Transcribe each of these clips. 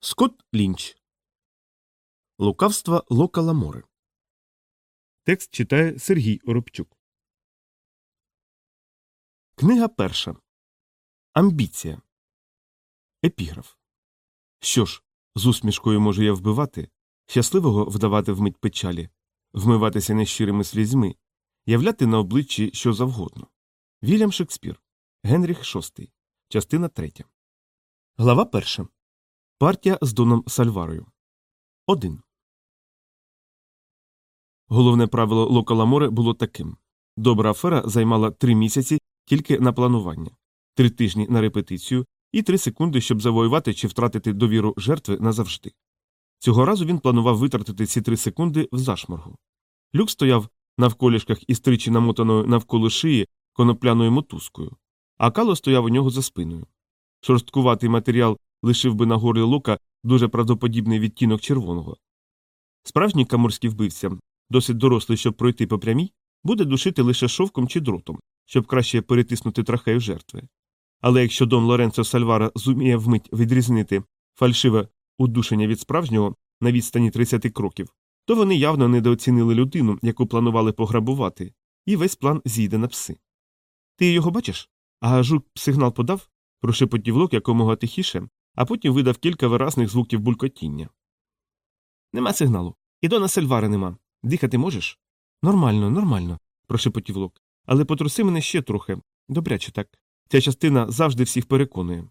Скотт Лінч. Лукавства Лока Ламори. Текст читає Сергій Оробчук. Книга перша. Амбіція. Епіграф. Що ж, з усмішкою можу я вбивати, щасливого вдавати вмить печалі, вмиватися нещирими слізьми, являти на обличчі що завгодно. Вільям Шекспір. Генріх VI. Частина 3. Глава перша. Партія з Доном Сальварою. 1. Головне правило Локаламоре було таким добра афера займала три місяці тільки на планування, три тижні на репетицію і три секунди, щоб завоювати чи втратити довіру жертви назавжди. Цього разу він планував витратити ці три секунди в зашморгу. Люк стояв навколішках із тричі намотаною навколо шиї конопляною мотузкою, а кало стояв у нього за спиною. Шорсткуватий матеріал лишив би на горлі лука дуже правдоподібний відтінок червоного. Справжній каморський вбивця, досить дорослий, щоб пройти по прямій, буде душити лише шовком чи дротом, щоб краще перетиснути трахею жертви. Але якщо Дон Лоренцо Сальвара зуміє вмить відрізнити фальшиве удушення від справжнього на відстані 30 кроків, то вони явно недооцінили людину, яку планували пограбувати, і весь план зійде на пси. Ти його бачиш? А жук сигнал подав, прошепотів лок якомога тихіше, а потім видав кілька виразних звуків булькотіння. Нема сигналу. І Дона Сальвари нема. Дихати можеш? Нормально, нормально, прошепотів лок. Але потруси мене ще трохи. Добряче так. Ця частина завжди всіх переконує.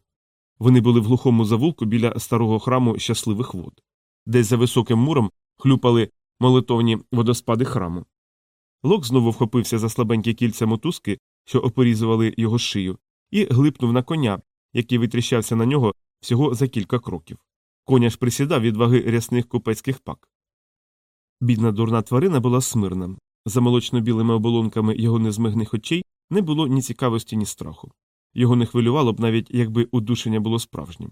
Вони були в глухому завулку біля старого храму щасливих вод. Десь за високим муром хлюпали молитовні водоспади храму. Лок знову вхопився за слабенькі кільця мотузки, що опорізували його шию, і глипнув на коня, який витріщався на нього всього за кілька кроків. Коня ж присідав від ваги рясних купецьких пак. Бідна дурна тварина була смирна. За молочно-білими оболонками його незмигних очей не було ні цікавості, ні страху. Його не хвилювало б навіть, якби удушення було справжнім.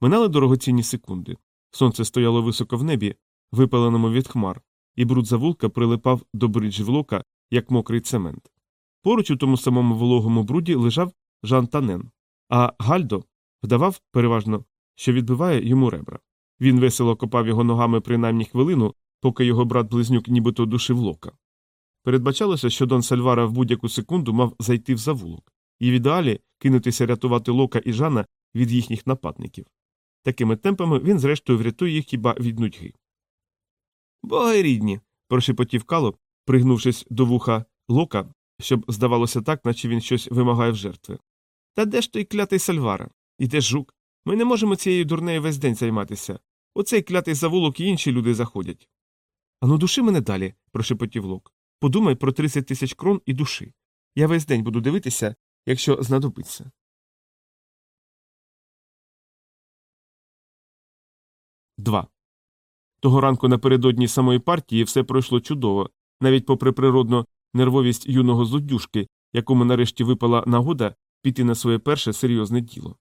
Минали дорогоцінні секунди. Сонце стояло високо в небі, випаленому від хмар, і бруд завулка прилипав до бриджів лока, як мокрий цемент. Поруч у тому самому вологому бруді лежав Жан Танен, а Гальдо вдавав переважно, що відбиває йому ребра. Він весело копав його ногами принаймні хвилину, поки його брат близнюк нібито душив лока. Передбачалося, що Дон Сальвара в будь-яку секунду мав зайти в завулок, і в ідеалі кинутися рятувати лока і Жана від їхніх нападників. Такими темпами він, зрештою, врятує їх хіба від нудьги. Боги рідні. прошепотів кало, пригнувшись до вуха лока, щоб здавалося так, наче він щось вимагає в жертви. Та де ж той клятий Сальвара? І де жук? Ми не можемо цією дурнею весь день займатися. Оцей клятий завулок і інші люди заходять. Ану, души мене далі, прошепотів лок. Подумай про 30 тисяч крон і души. Я весь день буду дивитися, якщо знадобиться. Два. Того ранку напередодні самої партії все пройшло чудово, навіть попри природну нервовість юного зуддюшки, якому нарешті випала нагода піти на своє перше серйозне діло.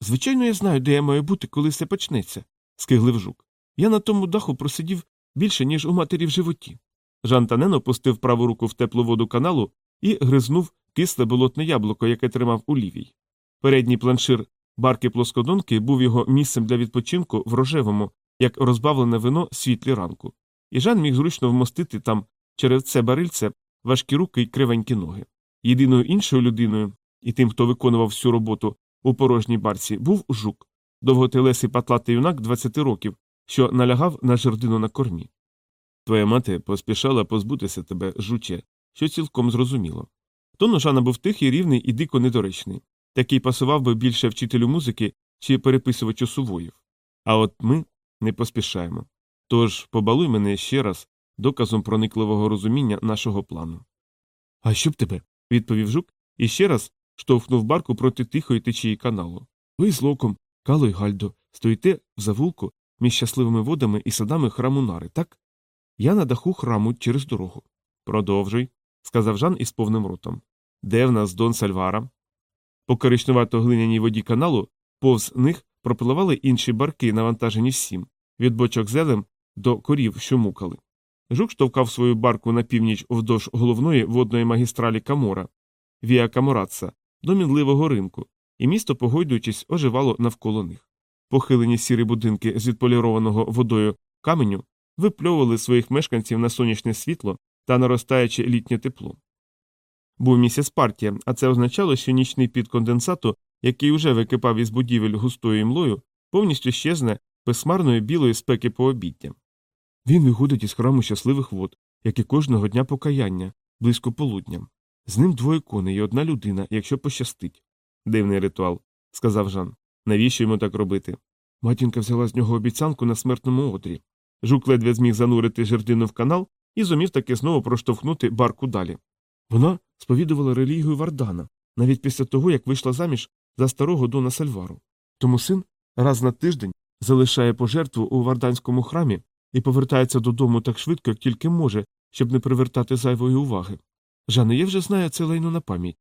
Звичайно, я знаю, де я маю бути, коли все почнеться, скиглив жук. Я на тому даху просидів більше, ніж у матері в животі. Жан Танен опустив праву руку в теплу воду каналу і гризнув кисле болотне яблуко, яке тримав у лівій. Передній планшир барки плоскодонки був його місцем для відпочинку в рожевому, як розбавлене вино світлі ранку, і Жан міг зручно вмостити там через це барильце важкі руки й кривенькі ноги. Єдиною іншою людиною, і тим, хто виконував всю роботу у порожній барці, був жук, довготелесий патлатий юнак 20 років, що налягав на жердину на кормі. Твоя мати поспішала позбутися тебе, жуче, що цілком зрозуміло. Тон Жана був тихий, рівний і дико недоречний. Такий пасував би більше вчителю музики чи переписувачу сувоїв. А от ми не поспішаємо. Тож побалуй мене ще раз доказом проникливого розуміння нашого плану. А що б тебе? відповів жук і ще раз штовхнув барку проти тихої течії каналу. Ви з локом, Кало й Гальдо, стоїте в завулку між щасливими водами і садами храму Нари, так? Я на даху храму через дорогу. Продовжуй, сказав Жан із повним ротом. Де в нас Дон Сальвара? По коричневато глиняній воді каналу повз них пропливали інші барки, навантажені всім, від бочок зелем до корів, що мукали. Жук штовкав свою барку на північ вздовж головної водної магістралі Камора, Віа Камораца, до мінливого ринку, і місто, погойдуючись, оживало навколо них. похилені сірі будинки з відполірованого водою каменю випльовували своїх мешканців на сонячне світло та наростаюче літнє тепло. Був місяць партія, а це означало, що нічний під конденсату, який уже википав із будівель густою млою, повністю щезне безсмарної білої спеки пообіддя. Він виходить із храму щасливих вод, як і кожного дня покаяння, близько полудня. З ним двоє коней і одна людина, якщо пощастить. Дивний ритуал, сказав Жан. Навіщо йому так робити? Матінка взяла з нього обіцянку на смертному одрі. Жук ледве зміг занурити жердину в канал і зумів таки знову проштовхнути барку далі. Вона сповідувала релігію Вардана, навіть після того, як вийшла заміж за старого Дона Сальвару. Тому син раз на тиждень залишає пожертву у варданському храмі і повертається додому так швидко, як тільки може, щоб не привертати зайвої уваги. Жане, я вже знаю це лайно на пам'ять.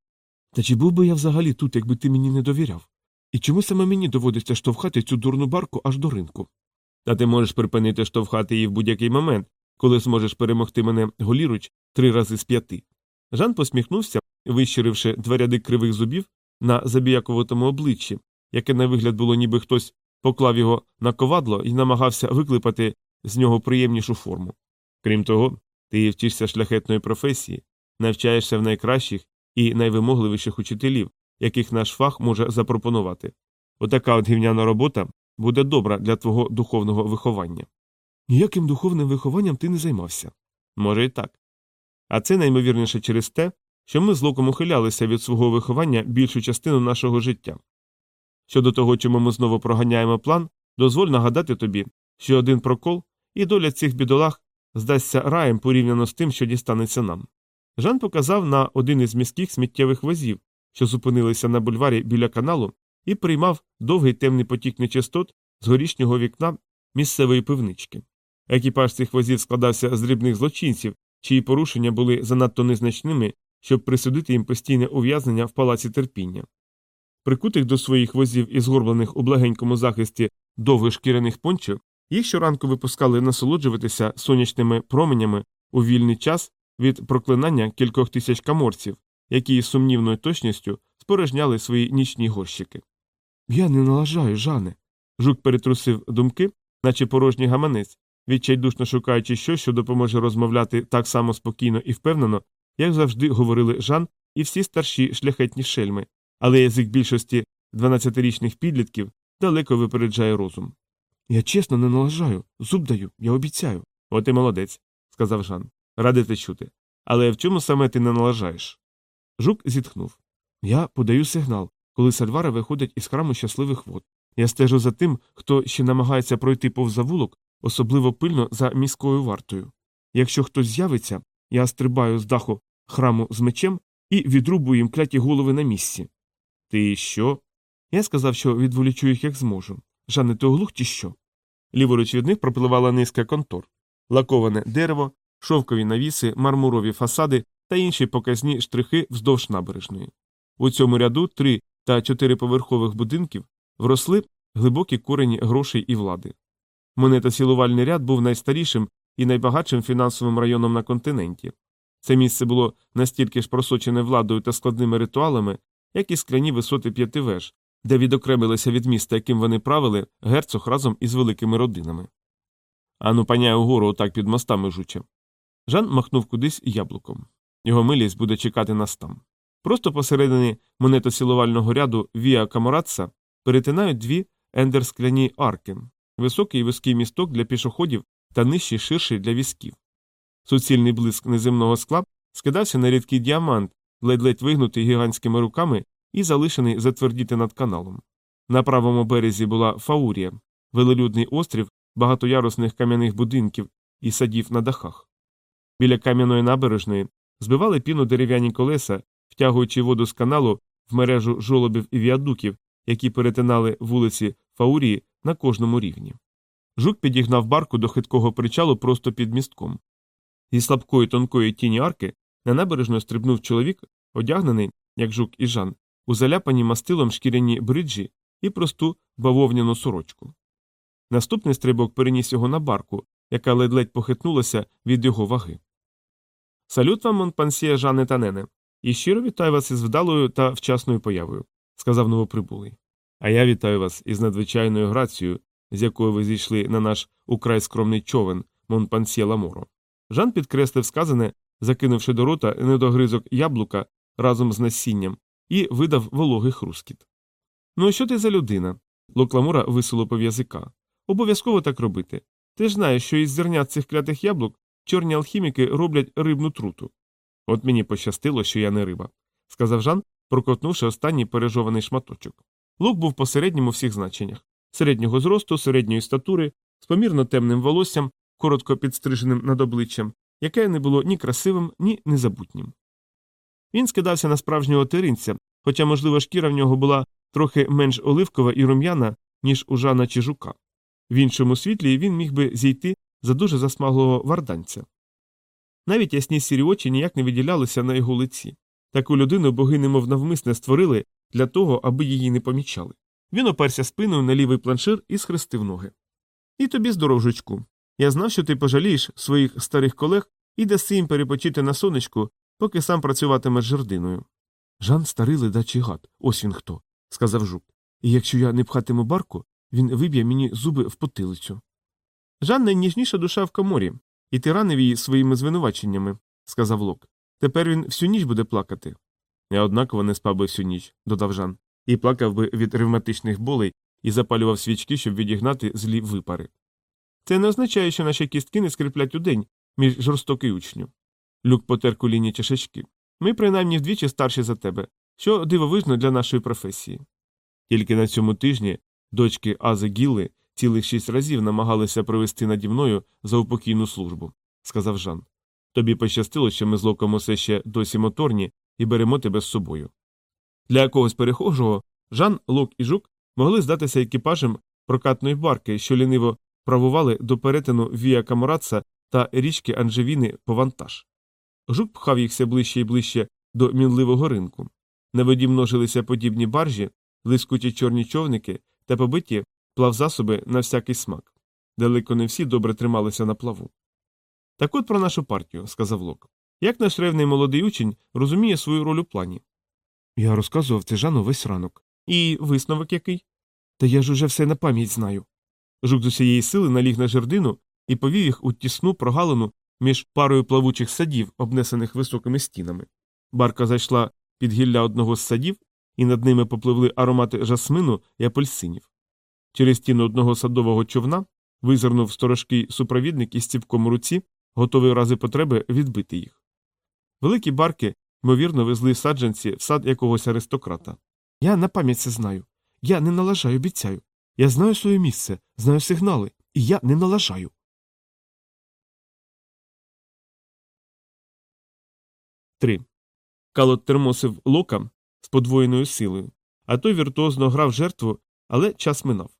Та чи був би я взагалі тут, якби ти мені не довіряв? І чому саме мені доводиться штовхати цю дурну барку аж до ринку? Та ти можеш припинити штовхати її в будь-який момент, коли зможеш перемогти мене голіруч три рази з п'яти. Жан посміхнувся, вищиривши два ряди кривих зубів на забіяковатому обличчі, яке на вигляд було, ніби хтось поклав його на ковадло і намагався виклипати з нього приємнішу форму. Крім того, ти вчишся шляхетної професії, навчаєшся в найкращих і найвимогливіших учителів, яких наш фах може запропонувати. Отака от гівняна робота буде добра для твого духовного виховання. Ніяким духовним вихованням ти не займався. Може, і так. А це наймовірніше через те, що ми злоком ухилялися від свого виховання більшу частину нашого життя. Щодо того, чому ми знову проганяємо план, дозволь нагадати тобі, що один прокол і доля цих бідолах здасться раєм порівняно з тим, що дістанеться нам. Жан показав на один із міських сміттєвих возів, що зупинилися на бульварі біля каналу, і приймав довгий темний потік нечистот з горішнього вікна місцевої пивнички. Екіпаж цих возів складався з дрібних злочинців, чиї порушення були занадто незначними, щоб присудити їм постійне ув'язнення в палаці терпіння. Прикутих до своїх возів і згорблених у благенькому захисті довгих шкіряних пончок, їх щоранку випускали насолоджуватися сонячними променями у вільний час від проклинання кількох тисяч каморців, які із сумнівною точністю спорожняли свої нічні горщики. Я не налажаю, Жане. Жук перетрусив думки, наче порожній гаманець, відчайдушно шукаючи щось, що допоможе розмовляти так само спокійно і впевнено, як завжди говорили Жан і всі старші шляхетні шельми, але язик більшості 12-річних підлітків далеко випереджає розум. Я чесно не налажаю, зуб даю, я обіцяю. От і молодець, сказав Жан. Радий те чути. Але в чому саме ти не налажаєш? Жук зітхнув. Я подаю сигнал, коли Сальвара виходить із храму щасливих вод. Я стежу за тим, хто ще намагається пройти повз завулок, особливо пильно за міською вартою. Якщо хтось з'явиться, я стрибаю з даху храму з мечем і відрубую їм кляті голови на місці. Ти що? Я сказав, що відволічу їх як зможу. Жане, ти оглух чи що? Ліворуч від них пропливала низка контор, лаковане дерево, шовкові навіси, мармурові фасади та інші показні штрихи вздовж набережної. У цьому ряду три та чотириповерхових будинків вросли глибокі корені грошей і влади. Монетосілувальний ряд був найстарішим і найбагатшим фінансовим районом на континенті. Це місце було настільки ж просочене владою та складними ритуалами, як і скляні висоти п'яти веж, де відокремилися від міста, яким вони правили, герцог разом із великими родинами. Ану, паняй угору отак під мостами жуче. Жан махнув кудись яблуком. Його милість буде чекати нас там. Просто посередині монетосілувального ряду Віа Каморатса перетинають дві ендерскляні арки, високий і вузький місток для пішоходів та нижчий ширший для візків. Суцільний блиск неземного скла скидався на рідкий діамант, ледь-ледь вигнутий гігантськими руками і залишений затвердіти над каналом. На правому березі була Фаурія, велелюдний острів багатоярусних кам'яних будинків і садів на дахах. Біля кам'яної набережної збивали піну дерев'яні колеса, втягуючи воду з каналу в мережу жолобів і віадуків, які перетинали вулиці Фаурії на кожному рівні. Жук підігнав барку до хиткого причалу просто під містком. Зі слабкої тонкої тіні арки на набережну стрибнув чоловік, одягнений, як жук і Жан, у заляпані мастилом шкіряні бриджі і просту бавовняну сорочку. Наступний стрибок переніс його на барку, яка ледь-ледь похитнулася від його ваги. Салют вам, Монпансія Жане Танене, і щиро вітаю вас із вдалою та вчасною появою, сказав новоприбулий. А я вітаю вас із надзвичайною грацією, з якою ви зійшли на наш украй скромний човен Монпансьє Ламоро. Жан підкреслив сказане, закинувши до рота недогризок яблука разом з насінням, і видав вологий хрускіт. Ну, що ти за людина? Локламура висолопив язика. Обов'язково так робити. Ти ж знаєш, що із зернят цих клятих яблук чорні алхіміки роблять рибну труту. От мені пощастило, що я не риба, сказав Жан, прокотнувши останній пережований шматочок. Лук був посереднім у всіх значеннях середнього зросту, середньої статури, з помірно темним волоссям, коротко підстриженим над обличчям, яке не було ні красивим, ні незабутнім. Він скидався на справжнього тиринця, хоча, можливо, шкіра в нього була трохи менш оливкова і рум'яна, ніж у Жана чи жука. В іншому світлі він міг би зійти за дуже засмаглого варданця. Навіть ясні сірі очі ніяк не виділялися на його лиці. Таку людину боги немов навмисне створили для того, аби її не помічали. Він оперся спиною на лівий планшир і схрестив ноги. І тобі здоров, жучку. Я знав, що ти пожалієш своїх старих колег і даси їм перепочити на сонечку, поки сам працюватимеш жердиною. Жан старий ледачий гад, ось він хто, сказав жук. І якщо я не пхатиму барку, він виб'є мені зуби в потилицю. Жан найніжніша душа в Каморі, і ти ранив її своїми звинуваченнями, сказав Лок. Тепер він всю ніч буде плакати. Я однаково не спав би всю ніч, додав Жан, і плакав би від ревматичних болей і запалював свічки, щоб відігнати злі випари. Це не означає, що наші кістки не скріплять удень між жорстокий учню. Люк потер коліні чашечки. Ми принаймні вдвічі старші за тебе, що дивовижно для нашої професії. Тільки на цьому тижні дочки Ази Гілли цілих шість разів намагалися провести наді мною за упокійну службу, сказав Жан. Тобі пощастило, що ми з локом усе ще досі моторні і беремо тебе з собою. Для якогось перехожого Жан, Лок і Жук могли здатися екіпажем прокатної барки, що ліниво правували до перетину Вія Камораца та річки Анжевіни по вантаж. Жук пхав їх все ближче і ближче до мінливого ринку. На воді множилися подібні баржі, блискуті чорні човники та побиті плавзасоби на всякий смак. Далеко не всі добре трималися на плаву. Так от про нашу партію, сказав Лок. Як наш ревний молодий учень розуміє свою роль у плані? Я розказував це Жану весь ранок. І висновок який? Та я ж уже все на пам'ять знаю. Жук з усієї сили наліг на жердину і повів їх у тісну прогалину між парою плавучих садів, обнесених високими стінами. Барка зайшла під гілля одного з садів, і над ними попливли аромати жасмину і апельсинів. Через стіну одного садового човна визирнув сторожкий супровідник із ціпком у руці, готовий у рази потреби відбити їх. Великі барки, ймовірно, везли саджанці в сад якогось аристократа. Я на пам'ять це знаю. Я не налажаю, обіцяю. Я знаю своє місце, знаю сигнали, і я не налажаю. Три. Калот термосив лока з подвоєною силою, а той віртуозно грав жертву, але час минав.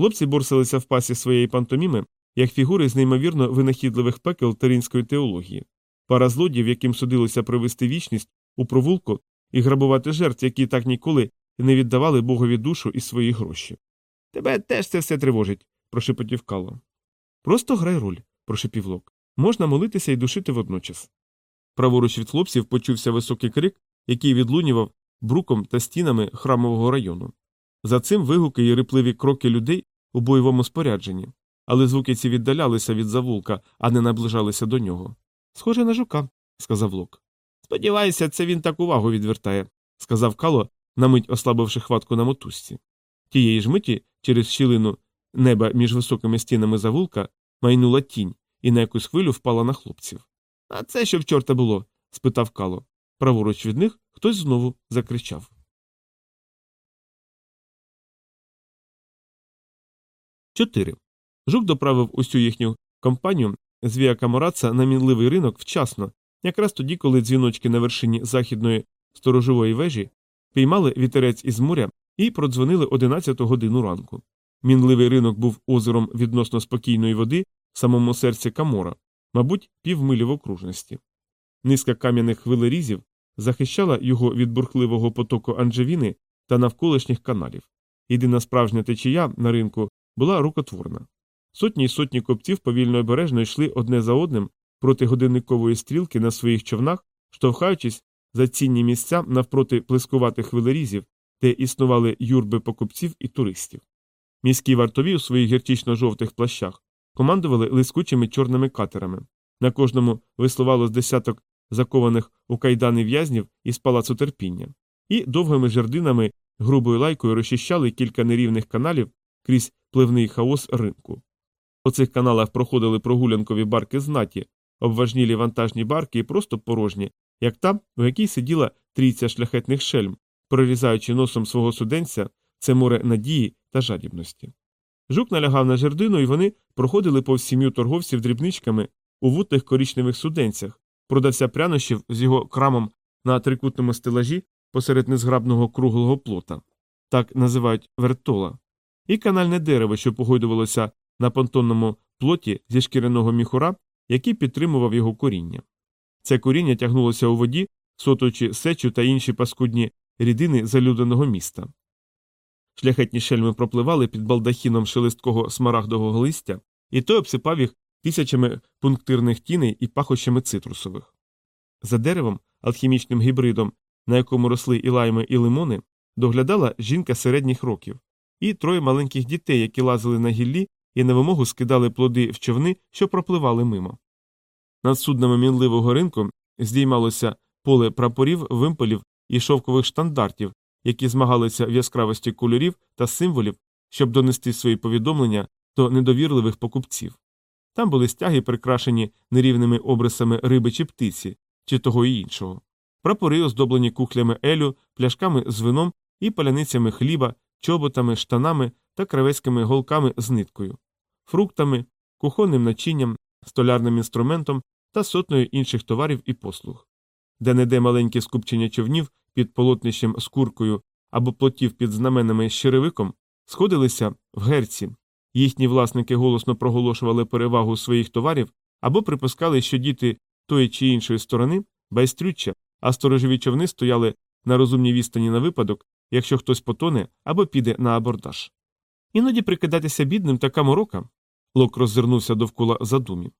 Хлопці борсилися в пасі своєї пантоміми, як фігури з неймовірно винахідливих пекел тарінської теології, пара злодіїв, яким судилося провести вічність у провулку і грабувати жертв, які так ніколи не віддавали богові душу і свої гроші. Тебе теж це все тривожить, прошепотів Кало. Просто грай роль, прошепів Лок. Можна молитися і душити водночас. Праворуч від хлопців почувся високий крик, який відлунював бруком та стінами храмового району. За цим вигуки і рипливі кроки людей у бойовому спорядженні, але звуки ці віддалялися від завулка, а не наближалися до нього. Схоже на жука, сказав Лок. Сподіваюся, це він так увагу відвертає, сказав Кало, на мить ослабивши хватку на мотузці. Тієї ж миті, через щілину неба між високими стінами завулка, майнула тінь і на якусь хвилю впала на хлопців. А це що в чорта було? спитав Кало. Праворуч від них хтось знову закричав. Чотири. Жук доправив усю їхню компанію з Віакамораца на мінливий ринок вчасно, якраз тоді, коли дзвіночки на вершині західної сторожової вежі піймали вітерець із моря і продзвонили 11 годину ранку. Мінливий ринок був озером відносно спокійної води в самому серці Камора, мабуть, півмилі в окружності. Низка кам'яних хвилерізів захищала його від бурхливого потоку Анджевіни та навколишніх каналів. Єдина справжня течія на ринку була рукотворна. Сотні й сотні копців повільно обережно йшли одне за одним проти годинникової стрілки на своїх човнах, штовхаючись за цінні місця навпроти плескуватих хвилерізів, де існували юрби покупців і туристів. Міські вартові у своїх гіртічно-жовтих плащах командували лискучими чорними катерами. На кожному веслувало з десяток закованих у кайдани в'язнів із палацу терпіння, і довгими жердинами грубою лайкою розчищали кілька нерівних каналів крізь пливний хаос ринку. По цих каналах проходили прогулянкові барки знаті, обважнілі вантажні барки і просто порожні, як та, у якій сиділа трійця шляхетних шельм, прорізаючи носом свого суденця це море надії та жадібності. Жук налягав на жердину, і вони проходили повз сім'ю торговців дрібничками у вутних корічневих суденцях, продавця прянощів з його крамом на трикутному стелажі посеред незграбного круглого плота, так називають вертола, і канальне дерево, що погойдувалося на понтонному плоті зі шкіряного міхура, який підтримував його коріння. Це коріння тягнулося у воді, сотуючи сечу та інші паскудні рідини залюденого міста. Шляхетні шельми пропливали під балдахіном шелесткого смарагдового листя, і той обсипав їх тисячами пунктирних тіней і пахощами цитрусових. За деревом, алхімічним гібридом, на якому росли і лайми, і лимони, доглядала жінка середніх років, і троє маленьких дітей, які лазили на гіллі і на вимогу скидали плоди в човни, що пропливали мимо. Над суднами мінливого ринку здіймалося поле прапорів, вимполів і шовкових штандартів, які змагалися в яскравості кольорів та символів, щоб донести свої повідомлення до недовірливих покупців. Там були стяги, прикрашені нерівними обрисами риби чи птиці, чи того і іншого, прапори, оздоблені кухлями елю, пляшками з вином і паляницями хліба, чоботами, штанами та кравецькими голками з ниткою, фруктами, кухонним начинням, столярним інструментом та сотнею інших товарів і послуг. Де неде маленькі скупчення човнів під полотнищем з куркою або плотів під знаменами з черевиком сходилися в герці. Їхні власники голосно проголошували перевагу своїх товарів або припускали, що діти тої чи іншої сторони байстрюччя, а сторожові човни стояли на розумній відстані на випадок, якщо хтось потоне або піде на абордаж. Іноді прикидатися бідним така морока. Лок роззирнувся довкола задумів.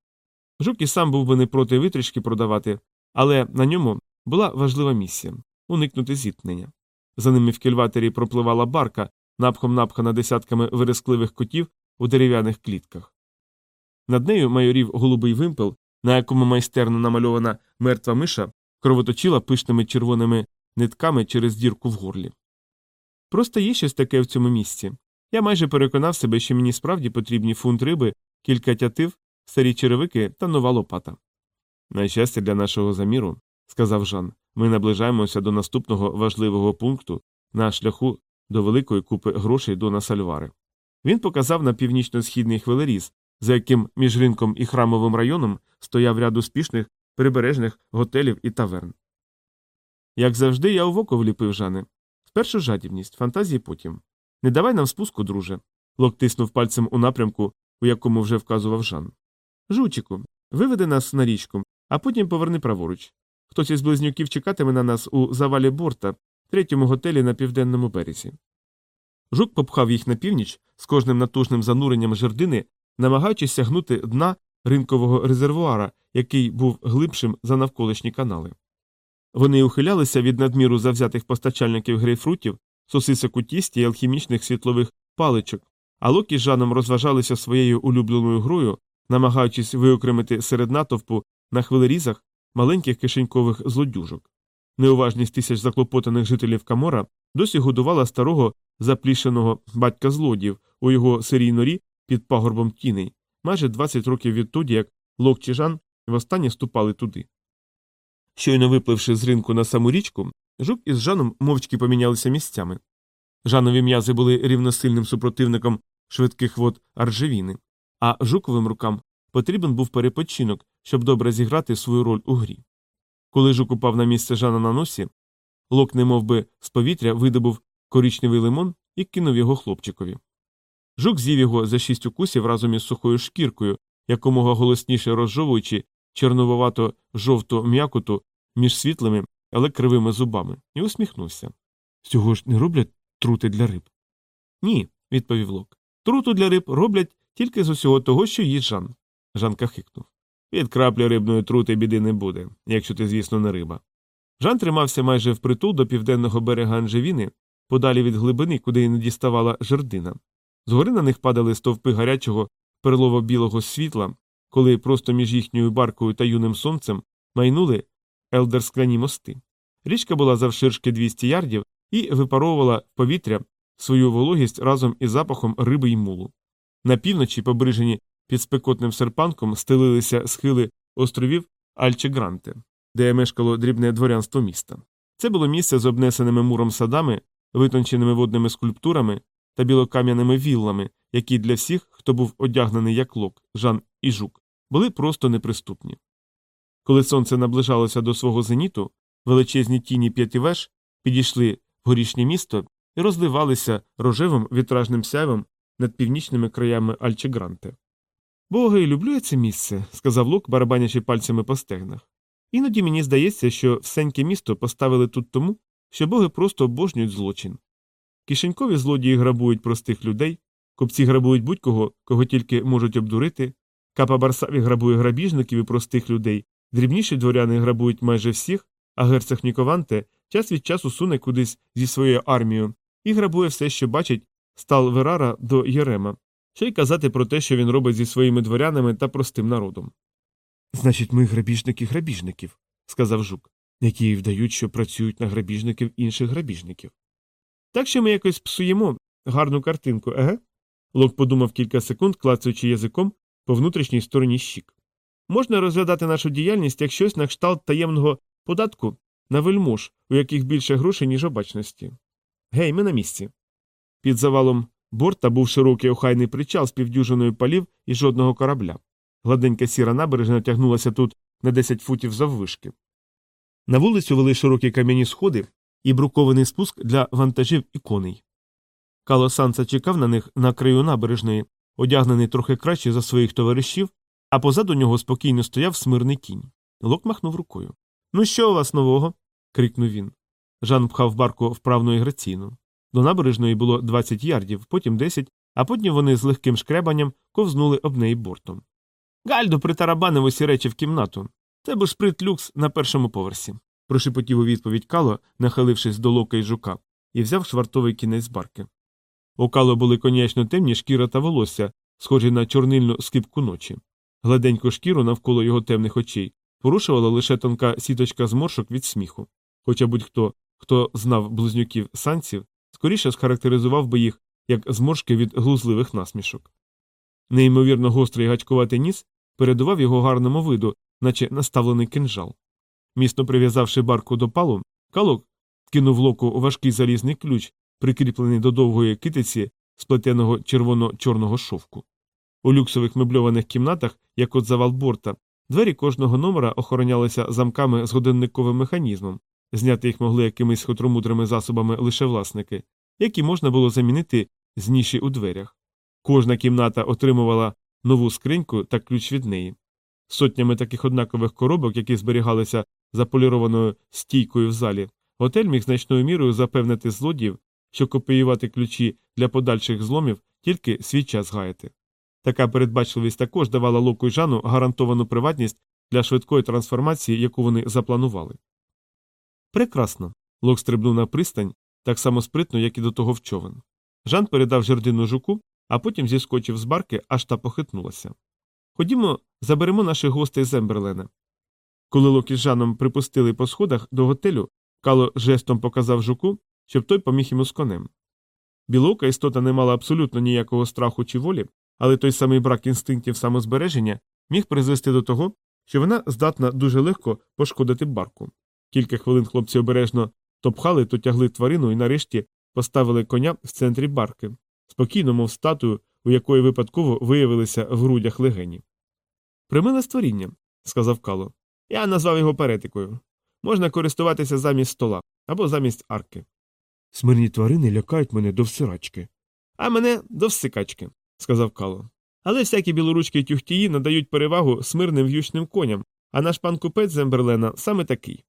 Жук і сам був би не проти витрішки продавати, але на ньому була важлива місія уникнути зіткнення. За ними в кільватері пропливала барка, напхом напхана десятками вирискливих котів у дерев'яних клітках. Над нею майорів голубий вимпел, на якому майстерно намальована мертва миша кровоточила пишними червоними нитками через дірку в горлі. Просто є щось таке в цьому місці. Я майже переконав себе, що мені справді потрібні фунт риби, кілька тятив, старі черевики та нова лопата. На щастя, для нашого заміру, сказав Жан, ми наближаємося до наступного важливого пункту на шляху до великої купи грошей до Насальвари. Він показав на північно-східний хвилеріз, за яким між ринком і храмовим районом стояв ряд успішних прибережних готелів і таверн. Як завжди, я у око вліпив Жане. Спершу жадібність, фантазії потім. Не давай нам спуску, друже. Лок тиснув пальцем у напрямку, у якому вже вказував Жан. Жучику, виведи нас на річку, а потім поверни праворуч. Хтось із близнюків чекатиме на нас у завалі борта, третьому готелі на південному березі. Жук попхав їх на північ з кожним натужним зануренням жердини, намагаючись сягнути дна ринкового резервуара, який був глибшим за навколишні канали. Вони ухилялися від надміру завзятих постачальників грейпфрутів, сосисок у тісті і алхімічних світлових паличок, а Локі з Жаном розважалися своєю улюбленою грою, намагаючись виокремити серед натовпу на хвилерізах маленьких кишенькових злодюжок. Неуважність тисяч заклопотаних жителів Камора досі годувала старого заплішеного батька злодіїв у його сирій норі під пагорбом тіней, майже 20 років відтоді, як Лок чи Жан востаннє ступали туди. Щойно випливши з ринку на саму річку, жук із Жаном мовчки помінялися місцями. Жанові м'язи були рівносильним супротивником швидких вод аржевіни, а жуковим рукам потрібен був перепочинок, щоб добре зіграти свою роль у грі. Коли жук упав на місце Жана на носі, лок, немов би з повітря, видобув коричневий лимон і кинув його хлопчикові. Жук з'їв його за шість укусів разом із сухою шкіркою, якомога голосніше розжовуючи чорновувато жовту м'якоту між світлими, але кривими зубами, і усміхнувся. Цього ж не роблять трути для риб? Ні, відповів Лок. Труту для риб роблять тільки з усього того, що їсть Жан. Жанка хикнув. Від краплі рибної трути біди не буде, якщо ти, звісно, не риба. Жан тримався майже впритул до південного берега Анжевіни, подалі від глибини, куди не діставала жердина. Згори на них падали стовпи гарячого перлово-білого світла, коли просто між їхньою баркою та юним сонцем майнули елдерскляні мости. Річка була завширшки 200 ярдів і випаровувала повітря свою вологість разом із запахом риби й мулу. На півночі, побрижені під спекотним серпанком, стелилися схили островів Альчегранте, де мешкало дрібне дворянство міста. Це було місце з обнесеними муром садами, витонченими водними скульптурами та білокам'яними віллами, які для всіх, хто був одягнений як лок, Жан і жук, були просто неприступні. Коли сонце наближалося до свого зеніту, величезні тіні п'яти веж підійшли в горішнє місто і розливалися рожевим вітражним сяйвом над північними краями Альчегранте. Боги, люблю я це місце, сказав Лук, барабанячи пальцями по стегнах. Іноді мені здається, що всеньке місто поставили тут тому, що боги просто обожнюють злочин. Кишенькові злодії грабують простих людей, купці грабують будь-кого, кого тільки можуть обдурити, капа Барсаві грабує грабіжників і простих людей, дрібніші дворяни грабують майже всіх, а герцог Нікованте час від часу суне кудись зі своєю армією і грабує все, що бачить, стал Верара до Єрема, що й казати про те, що він робить зі своїми дворянами та простим народом. Значить, ми грабіжники грабіжників, сказав жук, які вдають, що працюють на грабіжників інших грабіжників. Так що ми якось псуємо гарну картинку, еге? Лок подумав кілька секунд, клацаючи язиком по внутрішній стороні щік. Можна розглядати нашу діяльність як щось на кшталт таємного податку на вельмож, у яких більше грошей, ніж обачності. Гей, ми на місці. Під завалом борта був широкий охайний причал з півдюжиною палів і жодного корабля. Гладенька сіра набережна тягнулася тут на 10 футів заввишки. На вулицю вели широкі кам'яні сходи і брукований спуск для вантажів і коней. Кало Санса чекав на них на краю набережної, одягнений трохи краще за своїх товаришів, а позаду нього спокійно стояв смирний кінь. Лок махнув рукою. Ну, що у вас нового? крикнув він. Жан пхав барку вправно і граційно. До набережної було 20 ярдів, потім 10, а потім вони з легким шкребанням ковзнули об неї бортом. Гальдо притарабанив усі речі в кімнату. Це був шприт люкс на першому поверсі. Прошепотів у відповідь Кало, нахилившись до лока й жука, і взяв швартовий кінець барки. У Кало були конячно темні шкіра та волосся, схожі на чорнильну скипку ночі. Гладеньку шкіру навколо його темних очей порушувала лише тонка сіточка зморшок від сміху. Хоча будь-хто, хто знав близнюків санців, скоріше схарактеризував би їх як зморшки від глузливих насмішок. Неймовірно гострий гачкуватий ніс передував його гарному виду, наче наставлений кинжал. Міцно прив'язавши барку до палу, калок кинув локу важкий залізний ключ, прикріплений до довгої китиці сплетеного червоно-чорного шовку. У люксових мебльованих кімнатах, як от завал борта, двері кожного номера охоронялися замками з годинниковим механізмом, зняти їх могли якимись хитромудрими засобами лише власники, які можна було замінити з ніші у дверях. Кожна кімната отримувала нову скриньку та ключ від неї. Сотнями таких однакових коробок, які зберігалися заполірованою стійкою в залі, готель міг значною мірою запевнити злодіїв, що копіювати ключі для подальших зломів тільки свій час гаяти. Така передбачливість також давала Локу й Жану гарантовану приватність для швидкої трансформації, яку вони запланували. Прекрасно. Лок стрибнув на пристань так само спритно, як і до того в човен. Жан передав жердину жуку, а потім зіскочив з барки, аж та похитнулася. Ходімо, заберемо наших гостей з Емберлена. Коли Лок із Жаном припустили по сходах до готелю, Кало жестом показав жуку, щоб той поміг йому з конем. Білока істота не мала абсолютно ніякого страху чи волі, але той самий брак інстинктів самозбереження міг призвести до того, що вона здатна дуже легко пошкодити барку. Кілька хвилин хлопці обережно то пхали, то тягли тварину і нарешті поставили коня в центрі барки, спокійно, мов статую, у якої випадково виявилися в грудях легені. Примиле створіння, сказав Кало. Я назвав його перетикою. Можна користуватися замість стола або замість арки. Смирні тварини лякають мене до всирачки. А мене до всикачки, сказав Кало. Але всякі білоручки тюхтії надають перевагу смирним в'ючним коням, а наш пан купець Земберлена саме такий.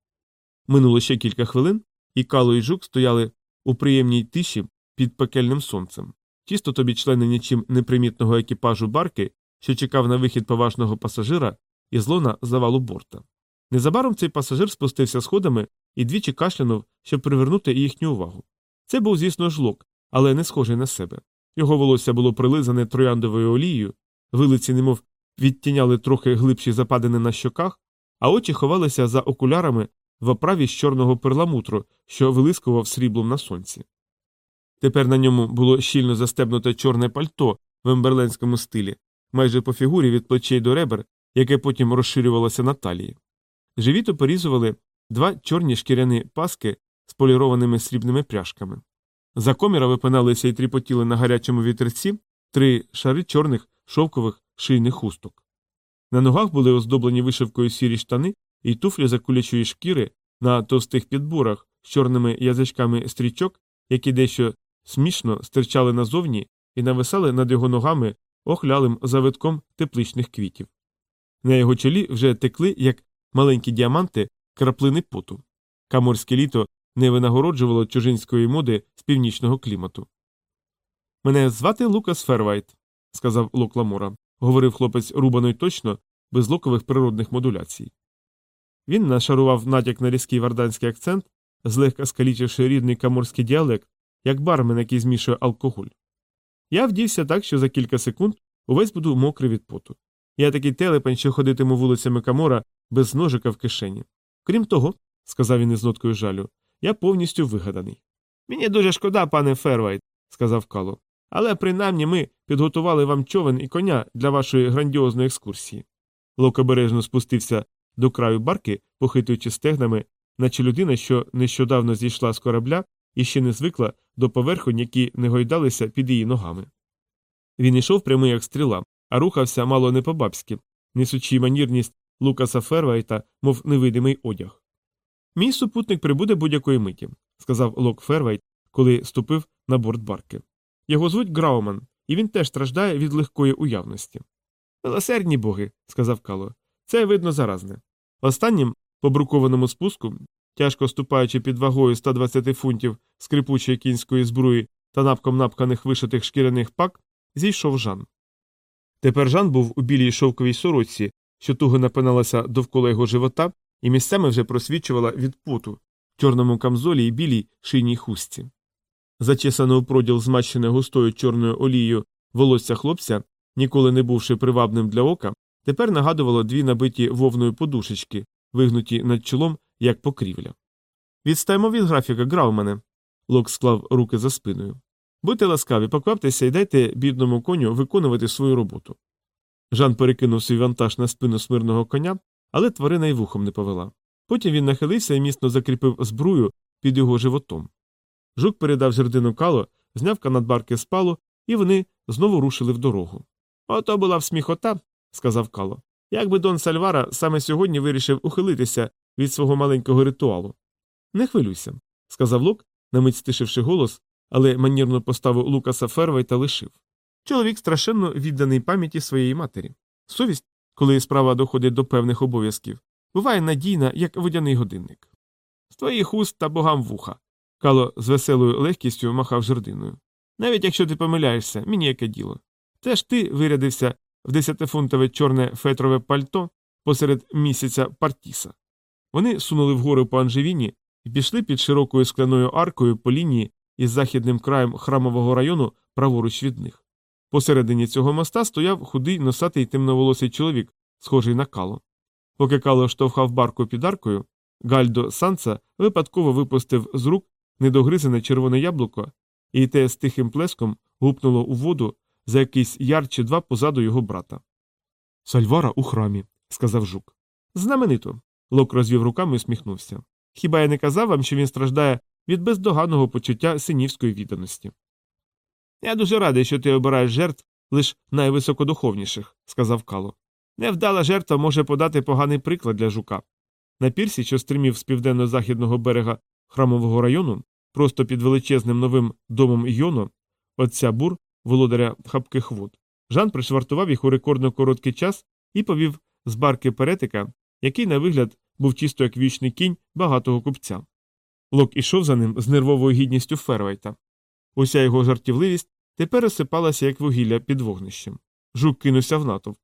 Минуло ще кілька хвилин, і Кало і жук стояли у приємній тиші під пекельним сонцем. Тісто тобі члени нічим непримітного екіпажу барки, що чекав на вихід поважного пасажира і злона завалу борта. Незабаром цей пасажир спустився сходами і двічі кашлянув, щоб привернути їхню увагу. Це був, звісно, жлок, але не схожий на себе. Його волосся було прилизане трояндовою олією, вилиці, немов відтіняли трохи глибші западини на щоках, а очі ховалися за окулярами в оправі з чорного перламутру, що вилискував сріблом на сонці. Тепер на ньому було щільно застебнуте чорне пальто в емберлендському стилі, майже по фігурі від плечей до ребер, яке потім розширювалося на талії. Живіту порізували два чорні шкіряні паски з полірованими срібними пряжками. За коміра випиналися і тріпотіли на гарячому вітерці три шари чорних шовкових шийних хусток. На ногах були оздоблені вишивкою сірі штани і туфлі за кулячої шкіри на товстих підборах з чорними язичками стрічок, які дещо смішно стирчали назовні і нависали над його ногами охлялим завитком тепличних квітів. На його чолі вже текли, як маленькі діаманти, краплини поту. Каморське літо не винагороджувало чужинської моди з північного клімату. Мене звати Лукас Фервайт, сказав Лок Ламора, говорив хлопець рубано й точно, без локових природних модуляцій. Він нашарував натяк на різкий варданський акцент, злегка скалічивши рідний каморський діалект, як бармен, який змішує алкоголь. Я вдівся так, що за кілька секунд увесь буду мокрий від поту. Я такий телепень, що ходитиму вулицями Камора без ножика в кишені. Крім того, сказав він із ноткою жалю, я повністю вигаданий. Мені дуже шкода, пане Фервайт, сказав Кало. Але принаймні ми підготували вам човен і коня для вашої грандіозної екскурсії. Лок обережно спустився до краю барки, похитуючи стегнами, наче людина, що нещодавно зійшла з корабля і ще не звикла до поверхонь, які не гойдалися під її ногами. Він йшов прямий, як стріла, а рухався мало не по-бабськи, несучи манірність Лукаса Фервайта, мов невидимий одяг. Мій супутник прибуде будь-якої миті, сказав Лок Фервайт, коли ступив на борт барки. Його звуть Грауман, і він теж страждає від легкої уявності. Милосердні боги, сказав Кало, це видно заразне. Останнім, по брукованому спуску, тяжко ступаючи під вагою 120 фунтів скрипучої кінської зброї та напком напканих вишитих шкіряних пак, зійшов Жан. Тепер Жан був у білій шовковій сорочці, що туго напиналася довкола його живота, і місцями вже просвічувала від поту, чорному камзолі і білій шийній хустці. Зачесане у проділ змащене густою чорною олією волосся хлопця, ніколи не бувши привабним для ока, тепер нагадувало дві набиті вовною подушечки, вигнуті над чолом, як покрівля. Відстаємо від графіка, Граумене. Лок склав руки за спиною. Будьте ласкаві, покваптеся і дайте бідному коню виконувати свою роботу. Жан перекинув свій вантаж на спину смирного коня, але тварина й вухом не повела. Потім він нахилився і міцно закріпив збрую під його животом. Жук передав жердину кало, зняв канадбарки з палу, і вони знову рушили в дорогу. Ото була всміхота, сказав Кало. Якби Дон Сальвара саме сьогодні вирішив ухилитися від свого маленького ритуалу. Не хвилюйся, сказав Лук, намить стишивши голос, але манірну поставу Лукаса Фервайта лишив. Чоловік страшенно відданий пам'яті своєї матері. Совість, коли справа доходить до певних обов'язків, буває надійна, як водяний годинник. З твоїх уст та богам вуха. Кало з веселою легкістю махав жердиною. Навіть якщо ти помиляєшся, мені яке діло. Це ж ти вирядився в десятифунтове чорне фетрове пальто посеред місяця Партіса. Вони сунули вгору по Анжевіні і пішли під широкою скляною аркою по лінії із західним краєм храмового району праворуч від них. Посередині цього моста стояв худий носатий темноволосий чоловік, схожий на кало. Поки кало штовхав барку під аркою, Гальдо Санца випадково випустив з рук недогризене червоне яблуко, і те з тихим плеском гупнуло у воду за якийсь яр чи два позаду його брата. Сальвара у храмі, сказав жук. Знаменито. Лок розвів руками і усміхнувся. Хіба я не казав вам, що він страждає від бездоганного почуття синівської відданості? Я дуже радий, що ти обираєш жертв лише найвисокодуховніших, сказав Кало. Невдала жертва може подати поганий приклад для жука. На пірсі, що стримів з південно-західного берега храмового району, просто під величезним новим домом Йоно, отця бур, володаря хапких вод, Жан пришвартував їх у рекордно короткий час і повів з барки перетика, який, на вигляд, був чисто як вічний кінь багатого купця. Лок ішов за ним з нервовою гідністю Фервайта. Уся його жартівливість тепер розсипалася, як вугілля під вогнищем. Жук кинувся в натовп.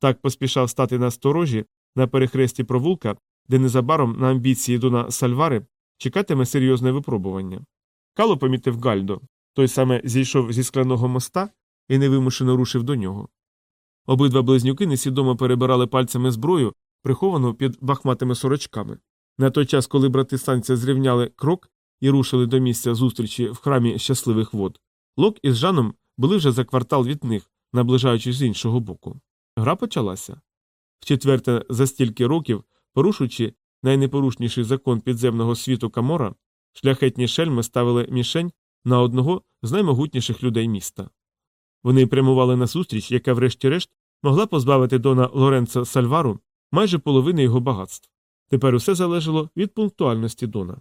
Так поспішав стати на сторожі на перехресті провулка, де незабаром на амбіції Дона Сальвари чекатиме серйозне випробування. Кало помітив Гальдо. Той саме зійшов зі скляного моста і невимушено рушив до нього. Обидва близнюки несвідомо перебирали пальцями зброю, приховану під бахматими сорочками. На той час, коли брати санця зрівняли крок і рушили до місця зустрічі в храмі щасливих вод, Лок із Жаном були вже за квартал від них, наближаючись з іншого боку. Гра почалася. Вчетверте, за стільки років, порушуючи найнепорушніший закон підземного світу Камора, шляхетні шельми ставили мішень на одного з наймогутніших людей міста. Вони прямували на зустріч, яка, врешті-решт, могла позбавити Дона Лоренцо Сальвару майже половини його багатств. Тепер усе залежало від пунктуальності Дона.